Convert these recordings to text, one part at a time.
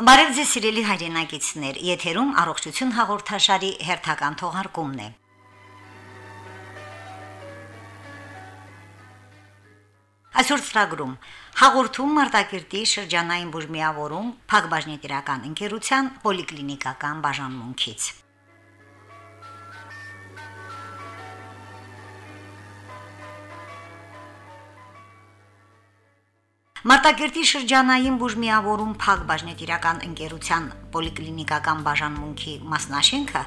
Բարև ձեզ սիրելի հայրենակիցներ, եթերում առողջություն հաղորդաշարի հերթական թողարկումն է։ Այսօր ծրագրում. հաղորդում Մարտակերտի շրջանային բուժմիավորում Փակbaşնետիրական ընկերության պոլիկլինիկական բաժանմունքից։ Մարտակերտի շրջանային բուժմիավորում Փակ բաժնետիրական ընկերության պոլիկլինիկական բաժանմունքի մասնաշենքը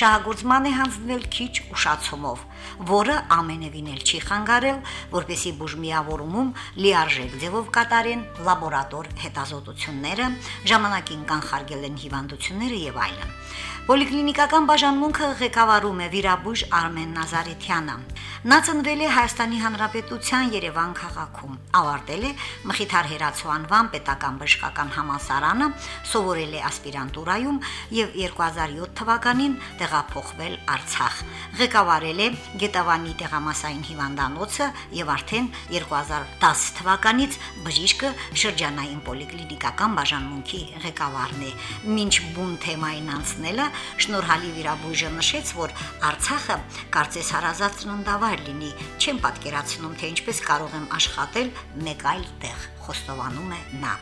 շահագործման է հանձնվել քիչ ուշացումով, որը ամենևին էլ չի խանգարել, որպեսի բուժմիավորումում լիարժեք ձևով կատարեն լաբորատոր հետազոտությունները, ժամանակին կանխարգել են հիվանդությունները եւ այլն։ Պոլիկլինիկական բաժանմունքը ղեկավարում է վիրաբույժ Արմեն Նազարեթյանը։ Նա ծնվել է Հայաստանի Հանրապետության Երևան քաղաքում։ Ավարտել է Մխիթար Հերացու անվան պետական բժշկական համալսարանը, սովորել է ասպիրանտուրայում եւ 2007 թվականին տեղափոխվել Արցախ։ Ղեկավարել է Գետավանի տեղամասային հիվանդանոցը եւ արդեն 2010 թվականից բժիշկը շրջանային պոլիկլինիկական բաժանմունքի ղեկավարն է։ Մինչ բուն թեմային անցնելը շնորհալի վիրաբույժը նշեց, որ Արցախը կարծես հարազատ ծննդավայր լինի, չեմ պատկերացնում, թե ինչպես կարող եմ աշխատել մեկ այլ տեղ, խոստովանում է նա։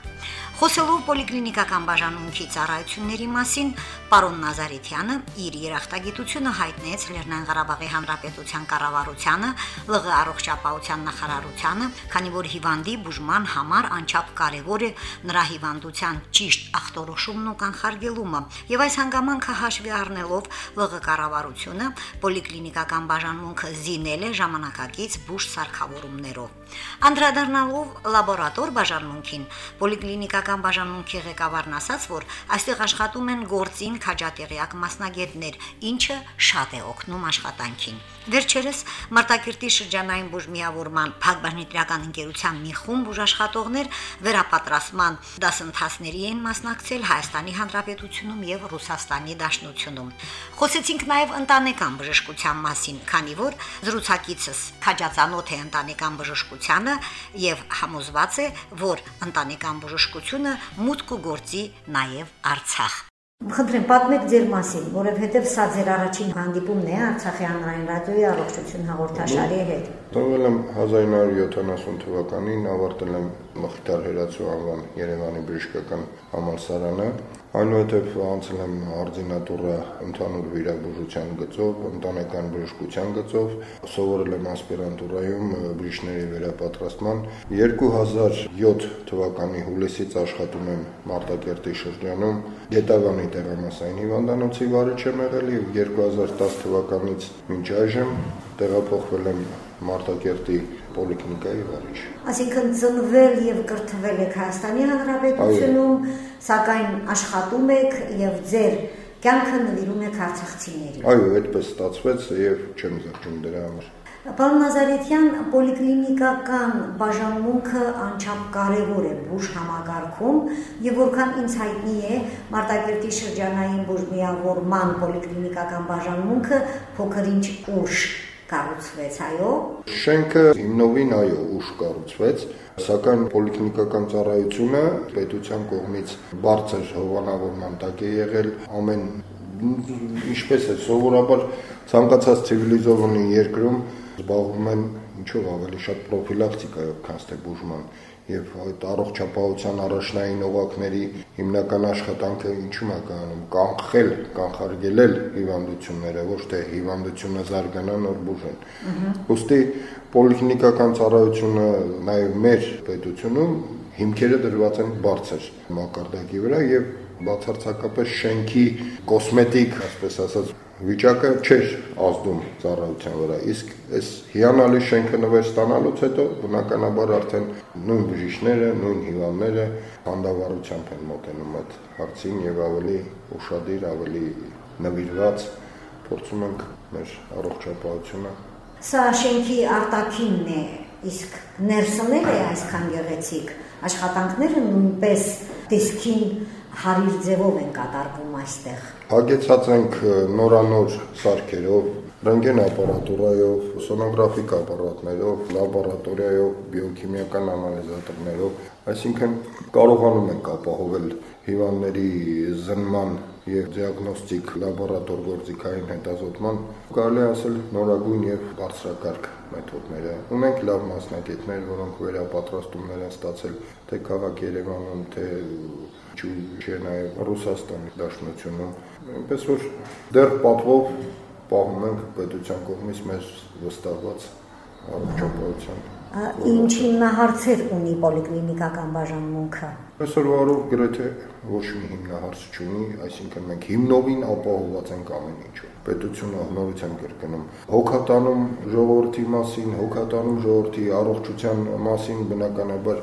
Խոսելով պոլիկլինիկական բաժանմունքի ծառայությունների մասին, պարոն Նազարեթյանը իր երախտագիտությունը հայտնեց Լեռնային Ղարաբաղի Հանրապետության կառավարությանը, ԼՂ առողջապահության նախարարությանը, քանի որ հիվանդի բուժման համար անչափ կարևոր է նրա հիվանդության ճիշտ ախտորոշումն ու կանխարգելումը, եւ այս հանգամանքը հաշվի առնելով ԼՂ կառավարությունը պոլիկլինիկական բաժանմունքը զինել է ժամանակակից բուժ սարքավորումներով։ Անդրադառնալով լաբորատոր բաժանմունքին, պոլիկլինիկական բաժանմունքի ղեկավարն ասաց, որ այստեղ աշխատում են գործին քաջատեղյակ մասնագետներ, ինչը շատ է օգնում աշխատանքին։ Վերջերս Մարտակերտի շրջանային բուժմիավորման Փակbaşնիտրական ընկերության մի խումբ բուժաշխատողներ վերապատրաստման դասընթացների են մասնակցել Հայաստանի Հանրապետությունում եւ Ռուսաստանի Դաշնությունում։ Խոսեցինք նաեւ ընտանեկան բժշկության մասին, քանի որ զրուցակիցս քաջածանոթ է ընտանեկան բժշկությանը եւ համոզված է, որ ընտանեկան բժշկությունը մուտք ու գործի նաև Արցախ։ Խնդրեմ, պատմեք ձեր մասին, որովհետև սա ձեր առաջին հանդիպումն է Արցախի հանրային ռադիոյի առողջություն հաղորդաշարի հետ։ Տվել եմ 1970 թվականին, ավարտել եմ Մխիթար Հերացու անվան Երևանի բժշկական համալսարանը, այնուհետև անցել եմ արձինատուրա ընդհանուր վիրաբուժության գծով, ընտանեկան բժշկության գծով, սովորել եմ ասպիրանտուրայում բժիշկների վերապատրաստման։ 2007 թվականի հուլիսից աշխատում եմ Մարտակերտի շրջանում Գետավանի տեղամասային հիվանդանոցի վարիչ եմ եղել եւ 2010 թվականից մինչ այժմ տեղափոխվել եմ Մարտակերտի պոլիկլինիկայի վարիչ։ Այսինքն ծնվել եւ կրթվել եք Հայաստանի Հանրապետությունում, սակայն աշխատում եք եւ ձեր կյանքը նվիրում եք արցախցիներին։ Այո, այդպես ստացվեց եւ չեմ զղջում դրա համար։ Պարոն Նազարեթյան, պոլիկլինիկական բաժանմունքը անչափ կարևոր է բուժ համագարքում եւ որքան ինձ հայտնի է, Մարտակերտի շրջանային բուժմիավորման պոլիկլինիկական բաժանմունքը փոքրինչ ուշ կառուցվեց, այո։ Շենքը հիմնովին այո, ուշ կառուցվեց, սակայն պոլիկլինիկական ծառայությունը պետության կողմից բարձր հովանավորման տակ է եղել ամեն ինչպես է սովորաբար ցանկացած ցիվիլիզովանի երկրում զբաղվում են ինչով ավելի շատ պրոֆիլակտիկայով, քան թե բուժման եւ այդ առողջապահության առաջնային օղակների հիմնական աշխատանքը ինչու՞մ է կանում. Կանխել, կանխարգելել հիվանդությունները, ոչ թե հիվանդությունը զարգանա նոր բուժեն։ Ոստի պոլիկլինիկական ծառայությունը նաեւ մեր պետությունում հիմքերը դրված են բարձր մակարդակի վրա եւ բացարձակապես շենքի կոսմետիկ, ասես ասած, վիճակը չէր ազդում ծառայության վրա։ Իսկ այս հիանալի շենքը նվեր ստանալուց հետո բնականաբար արդեն նույն բժիշկները, նույն հիվանդները հանդավառությամբ են մոտենում այդ հարցին եւ ավելի ուշադիր, ավելի նվիրված փորձում ենք մեր առողջապահությունը։ Սա շենքի արտաքինն է, իսկ ներսնել է այսքան գեղեցիկ աշխատանքները նույնպես դիսկին հարիր ձևով են կատարվում այստեղ։ Հագեցած ենք նորանոր սարքերով, ռենտգեն ապարատուրայով, սոնոգրաֆիկ ապարատներով, լաբորատորիայով, բիոքիմիական անալիզատորներով, Այսինքն կարողանում ենք ապահովել հիվանդների զննման եւ դիագնոստիկ լաբորատոր գործիքային հետազոտման կարելի ասել նորագույն եւ բարձրակարգ մեթոդները։ Ունենք լավ մասնակիցներ, որոնք վերապատրաստումներ են ստացել թե քաղաք Երևանում, թե ճու չէ նաեւ Ռուսաստանի Դաշնությունում։ Այնպես որ դեռ պատվով պահում ենք պետության կողմից մեր վստահված առողջապահության ինչ հիմնահարցեր ունի պոլիկլինիկական բաժանմունքը։ Այսօրվա օրով գրեթե ոչ մի հիմնահարց չունի, այսինքն մենք հիմնովին ապահովված ենք ամեն ինչով։ Պետությունը նորությամբ կրկնում հոգատանում ժողովրդի մասին, հոգատանում ժողովրդի առողջության մասին բնականաբար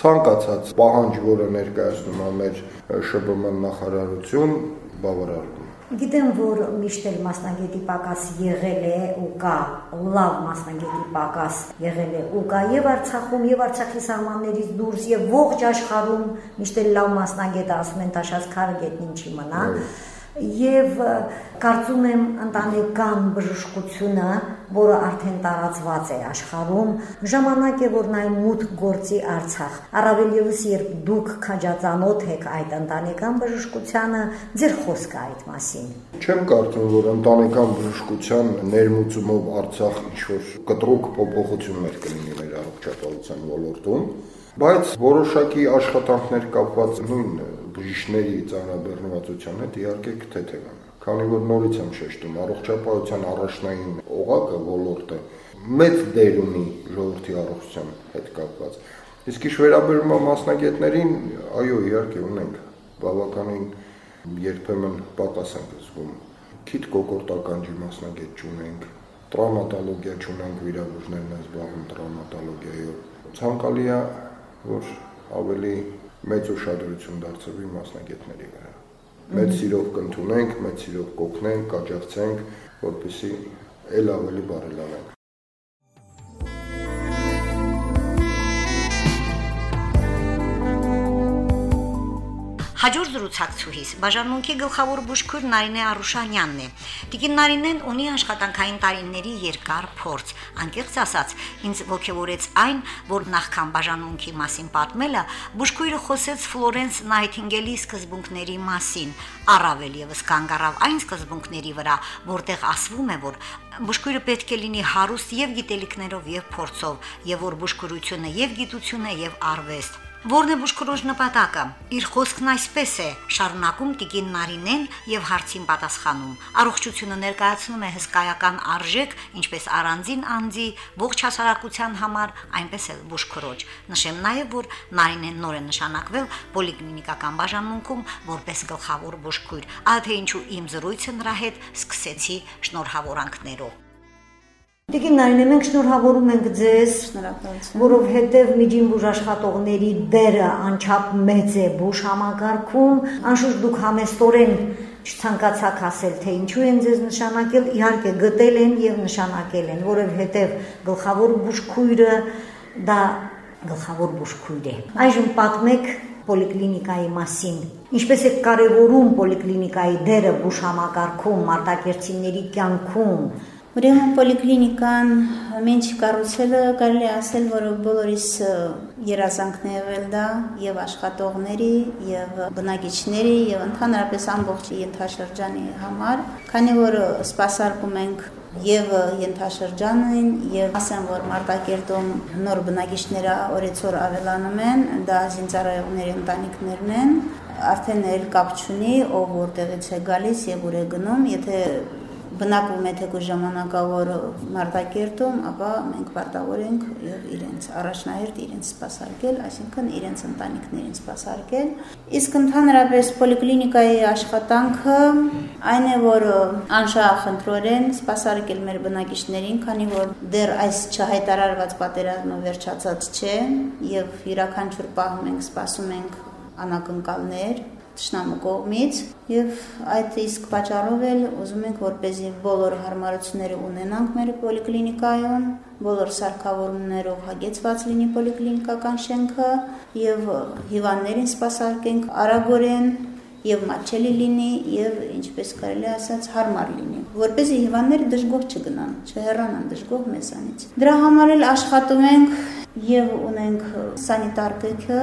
ցանկացած պահանջ, որը ներկայացնում է մեր ՇԲՄ նախարարություն, բավարարվում Գիտեմ, որ միշտ էլ մասնագետի պակաս եղել է ու կա, լավ մասնագետի պակաս եղել է ու կա եւ Արցախում եւ Արցախի սահմաններից դուրս եւ ողջ աշխարհում միշտ էլ լավ մասնագետ ասում են տաշած քարը գետնին չի մնա։ Ա եւ կարծում եմ ընտանեկան բժշկությունը, որը արդեն տարածված է աշխարհում, ժամանակ է որ նայ մուտք գործի Արցախ։ Առավել եւս երբ դուք քաջածանոթ եք այդ ընտանեկան բժշկությանը, ձեր խոսքը այդ մասին։ Չեմ կարծում, որ ընտանեկան բժշկության ներմուծումով Արցախ ինչ-որ կտրուկ փոփոխություններ կլինի մեր առողջապահության ոլորտում, բայց որոշակի աշխատանքներ կապված նույն բժիշկների ծանրաբեռնվածության հետ իհարկե կթեթևան։ Քանի որ նորից եմ շեշտում, առողջապահության առաջնային օղակը ոլորտը մեծ դեր ունի ժողովրդի առողջության հետ կապված։ Իսկ ինչ վերաբերում է մասնագետներին, այո, իհարկե ունենք բավականին երբեմն պակաս ենք զգում։ Քիթ կոկորտականջի մասնագետ չունենք, տրավմատոլոգիա չունենք, վիրաբույժներն են զբաղվում տրավմատոլոգիայով։ Ցանկալի է, որ ավելի մեծ ուշադրություն դարձվի մասնագետների վրա։ Մեծ սիրով կընդունենք, մեծ սիրով կօգնենք, կաջակցենք, որպեսզի ել ավելի բարելավենք։ Հաջորդ զրուցակցուհիս բաժանմունքի գլխավոր բուժքույր Նարինե Արուշանյանն է։ Տիկին Նարինեն ունի աշխատանքային տարիների երկար փորձ։ Անկեղծ ասած, ինձ ողջորեց այն, որ նախքան բաժանմունքի մասին պատմելը, բուժքույրը խոսեց Ֆլորենս Նայթինգելի սկզբունքների մասին, առավել եւս կանգ առավ այն սկզբունքների վրա, որտեղ ասվում է, որ բուժքույրը պետք է լինի հարուստ եւ գիտելիքներով եւ փորձով, եւ որ բուժքույրությունը եւ գիտություն է եւ արվեստ Որն է Բուշկրոջ նպատակը։ Իր խոսքն այսպես է. շարունակում Տիկին Նարինեն եւ հարցին պատասխանում։ Առողջությունը ներկայացնում է հսկայական արժեք, ինչպես առանձին անձի ողջ հասարակության համար, այնպես էլ Բուշկրոջ։ Նշեմ նաեւ, որ Նարինեն նոր է նշանակվել պոլիկլինիկական բաժանմունքում որպես գլխավոր բուժքույր։ Ահա թե ինչու իմ զրույցը նրա հետ սկսեցի շնորհավորանքներով։ Տիկին Նարինե, մենք շնորհավորում ենք ձեզ, որովհետև միջին բուժ աշխատողների դերը անչափ մեծ է բուժ համակարգում, անշուշտ դուք համեստորեն չցանկացաք ասել, թե ինչու են ձեզ նշանակել, իհարկե գտել են եւ նշանակել են, որովհետև գլխավոր բուժքույրը դա գլխավոր բուժքույր է։ Այժմ պատմեք պոլիկլինիկայի մասին։ Ինչպես է կարևորում պոլիկլինիկայի դերը բուժ համակարգում, մարտակերտիների կյանքում, Ուրեմն պոլիկլինիկան մինչ կառուցելը կարելի ասել, որ բոլորիս երազանքն է եղել դա եւ աշխատողների եւ բնակիչների եւ ընդհանրապես ամբողջ ենթաշրջանի համար, քանի որ սպասարկում ենք եւ ենթաշրջանին եւ ասեմ որ Մարտակերտում նոր բնակիչները օրեցօր ավելանում են, դա զինծառայողների ընտանիքներն են, արդեն էլ կապ չունի ով որտեղից է գալիս եւ ուր է գնում, եթե բնակվում է թեկուզ ժամանակավոր Մարտակերտում, ապա մենք պարտավոր ենք եւ իրենց առաջնահերթ իրենց սպասարկել, այսինքն իրենց ընտանիքներին սպասարկել։ Իսկ ընդհանրապես պոլիկլինիկայի աշխատանքը այն է, որ անշահախնդրորեն սպասարկել մեր բնակիչներին, քանի որ դեռ այս չհայտարարված պատերազմը վերջացած չէ եւ յուրաքանչյուր պահում ենք սպասում ենք անակնկալներ ճշնամու կողմից եւ այդ իսկ պատճառով էլ ուզում ենք որպեսզի բոլոր հարմարությունները ունենանք մեր պոլիկլինիկայում, բոլոր սարքավորումներով հագեցված լինի պոլիկլինիկական շենքը եւ հիվանդներին սպասարկենք արագորեն եւ մատչելի լինի եւ ինչպես կարելի ասած հարմար լինի որպեսզի հիվանդները դժգոհ չգնան, չհեռանան դժգոհ մեզանից։ Դրա համար էլ աշխատում ենք եւ ունենք սանիտար գեքը,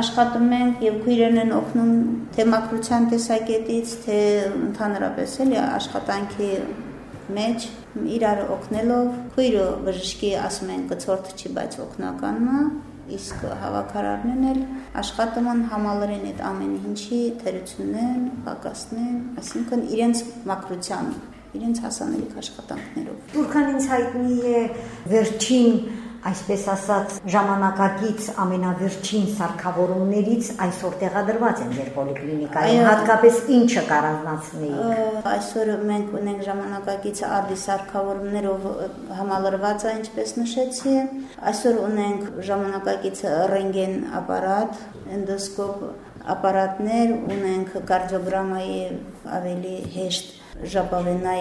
աշխատում ենք եւ քույրերն են օգնում թե մակրության տեսակետից, թե ընդհանրապես էլի աշխատանքի մեջ իրար օգնելով քույրը բժշկի ասում են կցորդ չի, բայց օգնականն է իսկ հավաքարարներն էլ աշխատում են համալրեն այդ ամեն ինչի թերություններն, պակասներն, այսինքն իրենց մակրության, իրենց հասանելիք աշխատանքներով։ Որքան ինձ հայտնի է վերջին այսպես ասած ժամանակակից ամենավերջին սարքավորումներից այսօր տեղադրված են ձեր պոլիկլինիկայում հատկապես ինչը կառանձնացնեիք այսօր մենք ունենք ժամանակակից արդի սարքավորումներով համալրված է ինչպես նշեցի այսօր ունենք ժամանակակից ռենտգեն ապարատ էնդոսկոպ ապարատներ ունենք կարդիոգրամայի ավելի հեշտ já podem na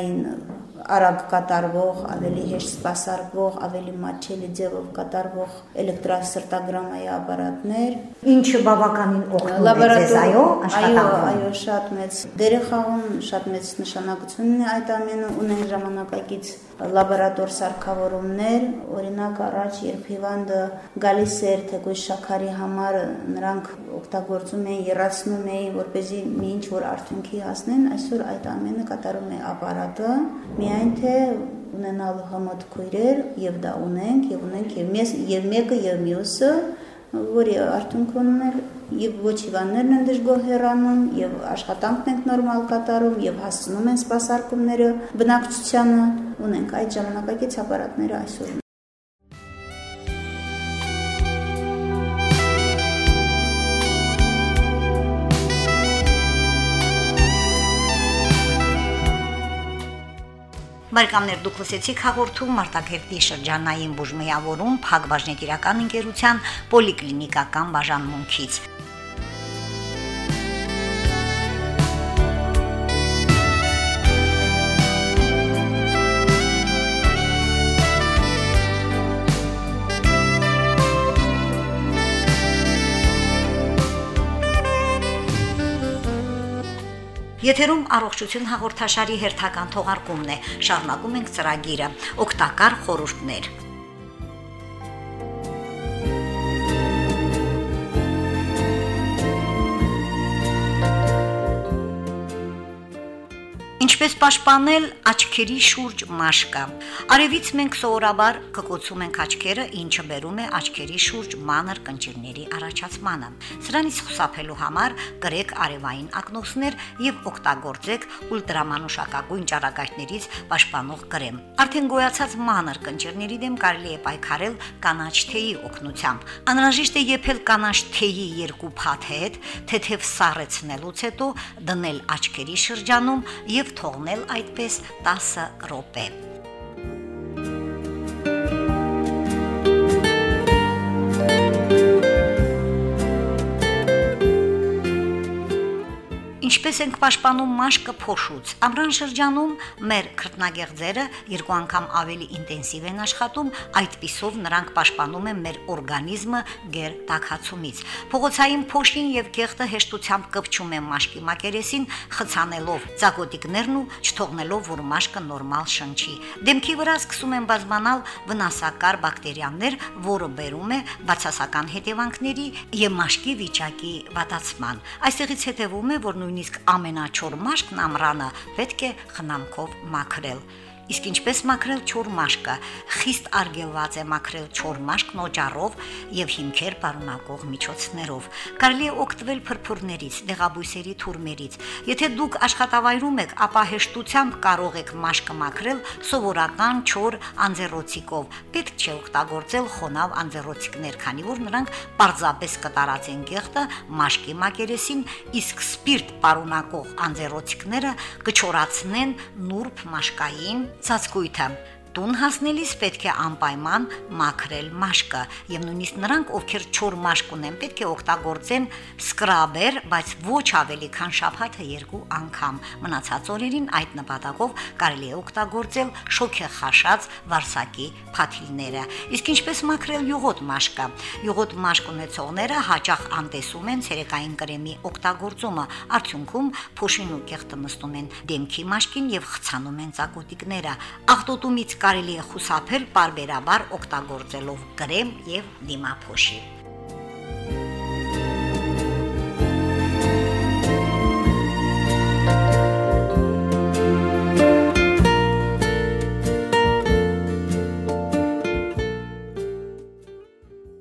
արագ կատարվող, ավելի հեշտ սպասարկվող, ավելի մատչելի ձևով կատարվող էլեկտրասրտագրամայի ապարատներ, ինչը բավականին օգնում է ձեզ, այո, աշխատանքում։ Այո, այո, շատ մեծ դեր է խաղում, շատ մեծ նշանակություն ունի այդ ամենը, ունեն ժամանակակից լաբորատոր սարքավորումներ, օրինակ առաջ երբ հիվանդը գալիս էր թեկուզ շաքարի համար, նրանք օգտագործում էին, երացնում էին, որ เป զի մի ինչ որ արդյունքի հասնեն, այսօր այդ ամենը կատարում է ապարատը, միայն թե ունենալ համոտ քույրեր եւ դա ունենք եւ ունենք եւ մեզ եւ մեկը եւ մյուսը որի արդյունքն էլ եւ ոչ հիվանդներն են դժգոհ հեռանում եւ աշխատանքն ենք նորմալ կատարում եւ հասցնում են սպասարկումները բնակչությանը ունենք այդ ժամանակակից ապարատները այսօր Բարեկամներ դուք լսեցիք հաղորդում Մարտակերտի շրջանային բուժմիավորում Փակ բաժնետիրական ընկերության պոլիկլինիկական բաժանմունքից։ Եթերում առողջություն հաղորդաշարի հերթական թողարկումն է։ Շարունակում ենք ծրագիրը։ Օգտակար խորհուրդներ։ Ինչպես պաշտպանել աչքերի շուրջ մաշկը։ Արևից մենք սովորաբար կկոցում ենք աչքերը, ինչը բերում է աչքերի շուրջ մանր կնճիռների առաջացմանը։ Սրանից խուսափելու համար կրեք արևային ակնոցներ եւ օգտագործեք ուլտրամանուշակագույն ճառագայթներից պաշտպանող կրեմ։ Արդեն գոյացած մանր կնճիռների դեմ կարելի է պայքարել կանաչ թեյի օգնությամբ։ Անհրաժեշտ է եփել կանաչ թեյի երկու փաթ հետ, թեթև սառեցնելուց հետո դնել աչքերի շրջանում եւ թող թողնել այդպես 10 րոպե։ Ինչպես ենք պաշտպանում մաշկը փոշուց։ Ամռան շրջանում մեր քրտնագեղձերը երկու անգամ ավելի ինտենսիվ են աշխատում, այդ պիսով նրանք պաշտպանում են մեր օրգանիզմը գեր տակածումից։ Փողոցային փոշին եւ գեղտը հեշտությամբ կպչում են մաշկի մակերեսին, խցանելով ցակոտիկներն ու չթողնելով, որ մաշկը նորմալ շնչի։ Դեմքի վրա սկսում են բազմանալ վնասակար բակտերիաներ, որը բերում է բացասական հետևանքների եւ մաշկի վիճակի վատացման։ Այստեղից հետևում է, որ նույն նույնիսկ ամենաչոր մաշկն ամռանը պետք է խնամքով մաքրել։ Իսկ ինչպես մաքրել չոր մաշկը, խիստ արգելված է մաքրել չոր մաշկն օջառով եւ հիմքեր պարունակող միջոցներով։ Կարելի է օգտվել փրփուրներից, դեղաբույսերի թուրմերից։ Եթե դուք աշխատավայրում եք, ապա հեշտությամբ կարող եք մաշկը մաքրել սովորական չոր անձեռոցիկով։ Պետք չէ օգտագործել խոնավ անձեռոցիկներ, քանի որ նրանք պարզապես կտարածեն գեղտը մաշկի մակերեսին, իսկ սպիրտ պարունակող անձեռոցիկները կչորացնեն նուրբ մաշկային ծածկույթը։ Տուն հասնելիս պետք է անպայման մաքրել մաշկը եւ նույնիսկ նրանք, ովքեր չոր մաշկ ունեն, պետք է օգտագործեն սկրաբեր, բայց ոչ ավելի քան շաբաթը երկու անգամ։ Մնացած օրերին այդ նպատակով կարելի է օգտագործել շոքեխաշած վարսակի փաթիլները։ Իսկ ինչպես մաքրել յուղոտ մաշկը։ Յուղոտ մաշկ ունեցողները հաճախ անտեսում են ցերեկային կրեմի օգտագործումը, արդյունքում փոշին ու կեղտը նստում են դեմքի մաշկին եւ խցանում են ցակոտիկները։ Աղտոտումից կարելի է խուսափել parberabar օգտագործելով կրեմ եւ դիմափոշի։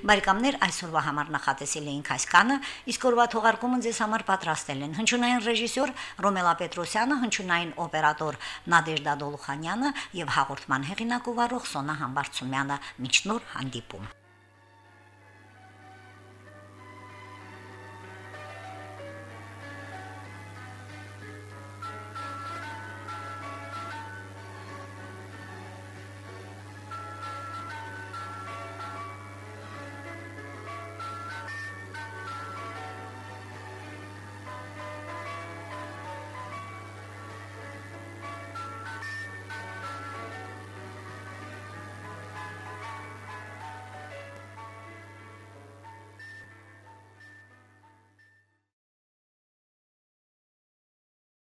Բարեկամներ այսօրվա համար նախատեսել էինք այս կանը, իսկ օրվա թողարկումը ձեզ համար պատրաստել են հնչյունային ռեժիսոր Ռոմելա Պետրոսյանը, հնչյունային օպերատոր Նադեժդա Դոլուխանյանը եւ հաղորդման հեղինակ ու վարող Սոնա Համբարձումյանը։ Մինչ նոր հանդիպում։